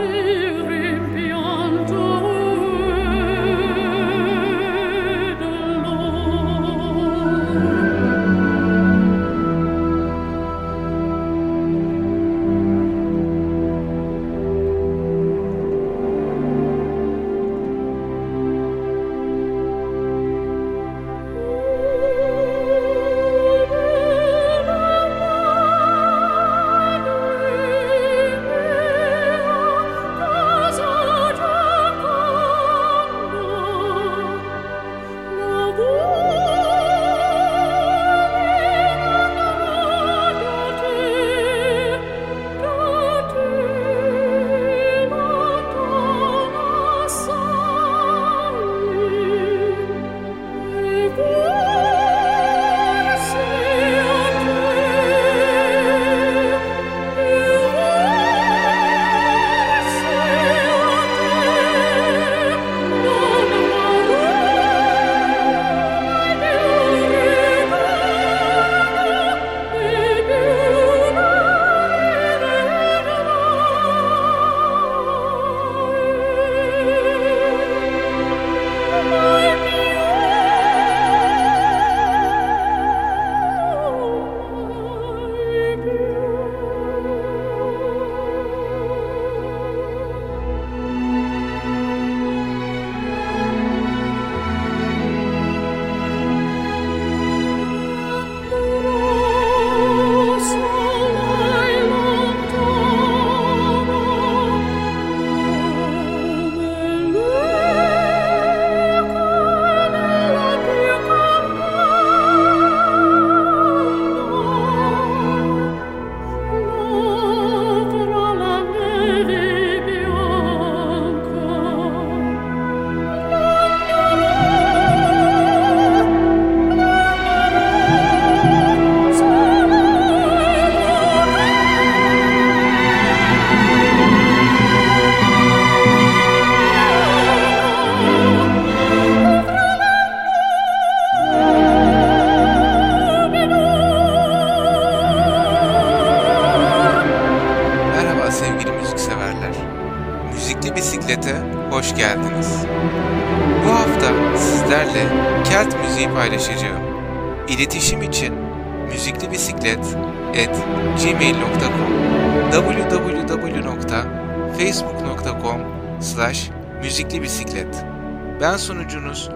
I'll be sunucunuz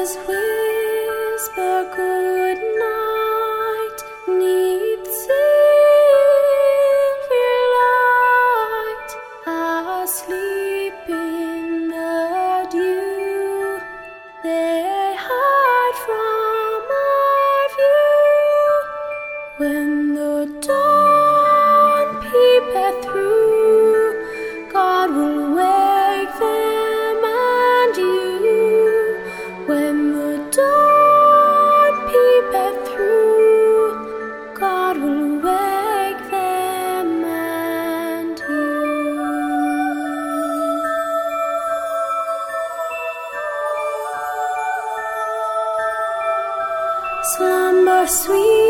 is will. sweet.